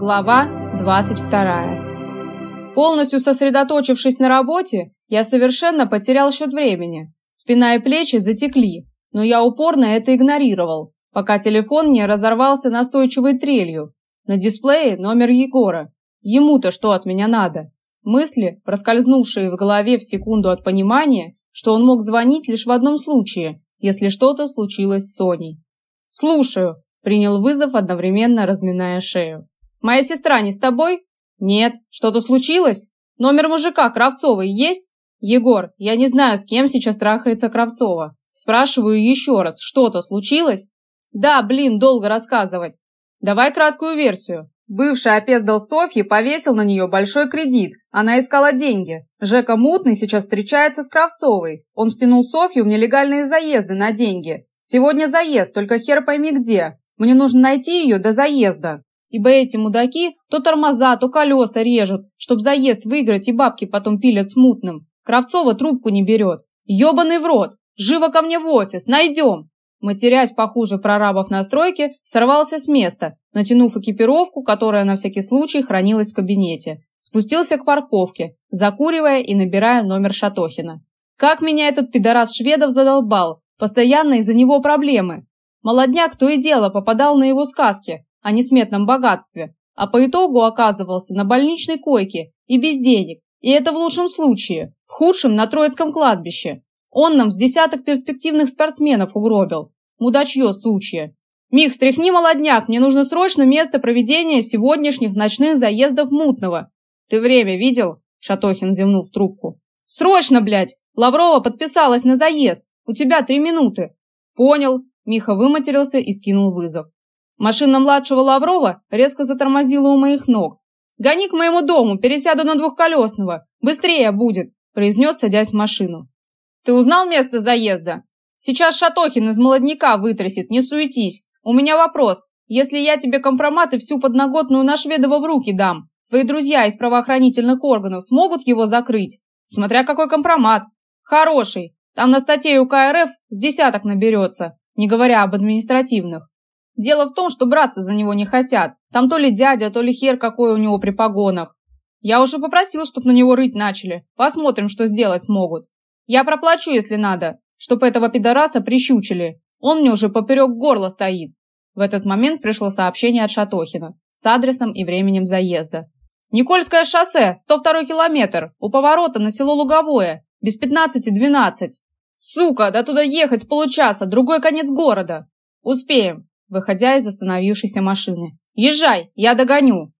Глава 22. Полностью сосредоточившись на работе, я совершенно потерял счет времени. Спина и плечи затекли, но я упорно это игнорировал, пока телефон не разорвался настойчивой трелью. На дисплее номер Егора. Ему-то что от меня надо? Мысли, проскользнувшие в голове в секунду от понимания, что он мог звонить лишь в одном случае, если что-то случилось с Соней. «Слушаю», – принял вызов, одновременно разминая шею. Моя сестра не с тобой? Нет. Что-то случилось? Номер мужика Кравцовой есть? Егор, я не знаю, с кем сейчас трахается Кравцова. Спрашиваю еще раз, что-то случилось? Да, блин, долго рассказывать. Давай краткую версию. Бывший опездал Софьи повесил на нее большой кредит. Она искала деньги. Жека Мутный сейчас встречается с Кравцовой. Он втянул Софью в нелегальные заезды на деньги. Сегодня заезд, только хер пойми где. Мне нужно найти ее до заезда ибо эти мудаки то тормоза, то колеса режут, чтоб заезд выиграть и бабки потом пилят смутным. Кравцова трубку не берет. Ёбаный в рот! Живо ко мне в офис! Найдем!» Матерясь похуже прорабов на стройке, сорвался с места, натянув экипировку, которая на всякий случай хранилась в кабинете. Спустился к парковке, закуривая и набирая номер Шатохина. Как меня этот пидорас шведов задолбал! Постоянно из-за него проблемы. Молодняк то и дело попадал на его сказки, о несметном богатстве, а по итогу оказывался на больничной койке и без денег, и это в лучшем случае, в худшем на Троицком кладбище. Он нам с десяток перспективных спортсменов угробил. Мудачье сучье. Мих, стряхни молодняк, мне нужно срочно место проведения сегодняшних ночных заездов Мутного. Ты время видел? Шатохин зевнул в трубку. Срочно, блядь! Лаврова подписалась на заезд. У тебя три минуты. Понял. Миха выматерился и скинул вызов. Машина младшего Лаврова резко затормозила у моих ног. «Гони к моему дому, пересяду на двухколесного. Быстрее будет», – произнес, садясь в машину. «Ты узнал место заезда? Сейчас Шатохин из молодняка вытрясет, не суетись. У меня вопрос. Если я тебе компромат и всю подноготную на Шведова в руки дам, твои друзья из правоохранительных органов смогут его закрыть? Смотря какой компромат. Хороший. Там на статье УК РФ с десяток наберется, не говоря об административных. Дело в том, что браться за него не хотят. Там то ли дядя, то ли хер какой у него при погонах. Я уже попросил, чтоб на него рыть начали. Посмотрим, что сделать смогут. Я проплачу, если надо, чтоб этого пидораса прищучили. Он мне уже поперек горла стоит. В этот момент пришло сообщение от Шатохина с адресом и временем заезда. Никольское шоссе, 102 километр, у поворота на село Луговое, без 15-12. Сука, да туда ехать с получаса, другой конец города. Успеем выходя из остановившейся машины. «Езжай, я догоню!»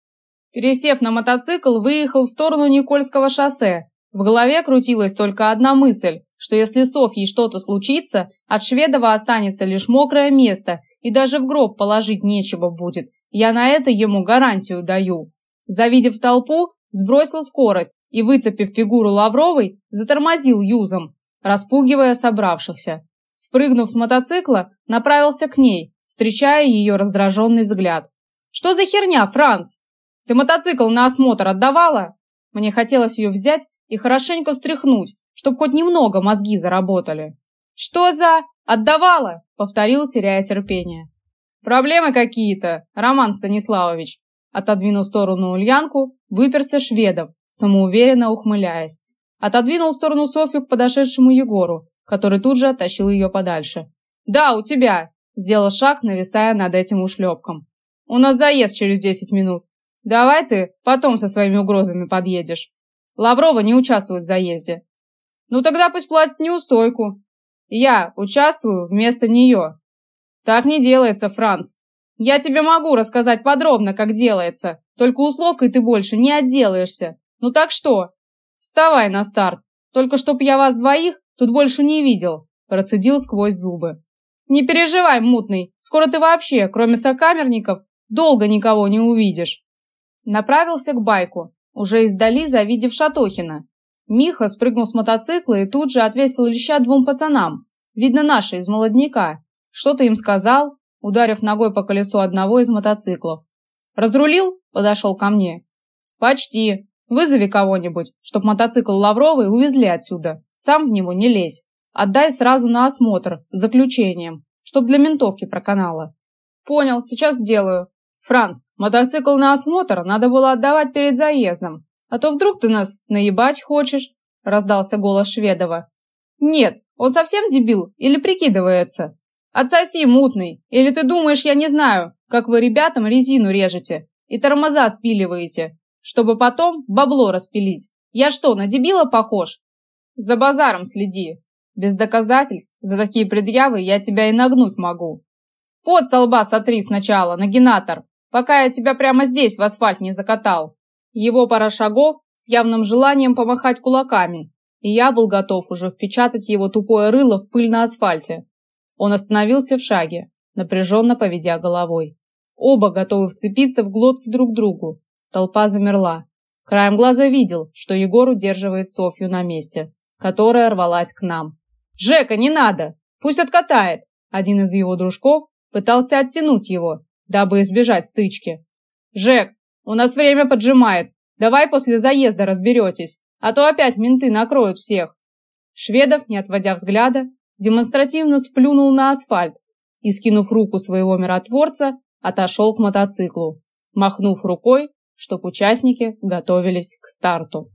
Пересев на мотоцикл, выехал в сторону Никольского шоссе. В голове крутилась только одна мысль, что если Софьей что-то случится, от Шведова останется лишь мокрое место, и даже в гроб положить нечего будет. Я на это ему гарантию даю. Завидев толпу, сбросил скорость и, выцепив фигуру Лавровой, затормозил юзом, распугивая собравшихся. Спрыгнув с мотоцикла, направился к ней, встречая ее раздраженный взгляд. «Что за херня, Франц? Ты мотоцикл на осмотр отдавала?» Мне хотелось ее взять и хорошенько встряхнуть, чтобы хоть немного мозги заработали. «Что за... отдавала?» — повторил, теряя терпение. «Проблемы какие-то, Роман Станиславович!» Отодвинул сторону Ульянку, выперся шведов, самоуверенно ухмыляясь. Отодвинул сторону Софью к подошедшему Егору, который тут же оттащил ее подальше. «Да, у тебя!» Сделал шаг, нависая над этим ушлепком. «У нас заезд через десять минут. Давай ты потом со своими угрозами подъедешь. Лаврова не участвует в заезде». «Ну тогда пусть платит неустойку. Я участвую вместо нее». «Так не делается, Франц. Я тебе могу рассказать подробно, как делается, только условкой ты больше не отделаешься. Ну так что? Вставай на старт. Только чтоб я вас двоих тут больше не видел», процедил сквозь зубы. Не переживай, мутный, скоро ты вообще, кроме сокамерников, долго никого не увидишь. Направился к байку, уже издали завидев Шатохина. Миха спрыгнул с мотоцикла и тут же отвесил леща двум пацанам, видно наши, из молодняка. Что-то им сказал, ударив ногой по колесу одного из мотоциклов. «Разрулил?» – подошел ко мне. «Почти. Вызови кого-нибудь, чтоб мотоцикл Лавровый увезли отсюда. Сам в него не лезь». Отдай сразу на осмотр, с заключением, чтоб для ментовки проканала. Понял, сейчас сделаю. Франц, мотоцикл на осмотр надо было отдавать перед заездом, а то вдруг ты нас наебать хочешь, раздался голос Шведова. Нет, он совсем дебил или прикидывается? Отсоси, мутный, или ты думаешь, я не знаю, как вы ребятам резину режете и тормоза спиливаете, чтобы потом бабло распилить? Я что, на дебила похож? За базаром следи. Без доказательств за такие предъявы я тебя и нагнуть могу. Под со лба сотри сначала, нагинатор, пока я тебя прямо здесь в асфальт не закатал. Его пара шагов с явным желанием помахать кулаками, и я был готов уже впечатать его тупое рыло в пыль на асфальте. Он остановился в шаге, напряженно поведя головой. Оба готовы вцепиться в глотки друг другу. Толпа замерла. Краем глаза видел, что Егор удерживает Софью на месте, которая рвалась к нам. «Жека, не надо! Пусть откатает!» Один из его дружков пытался оттянуть его, дабы избежать стычки. «Жек, у нас время поджимает. Давай после заезда разберетесь, а то опять менты накроют всех. Шведов, не отводя взгляда, демонстративно сплюнул на асфальт и, скинув руку своего миротворца, отошел к мотоциклу, махнув рукой, чтоб участники готовились к старту.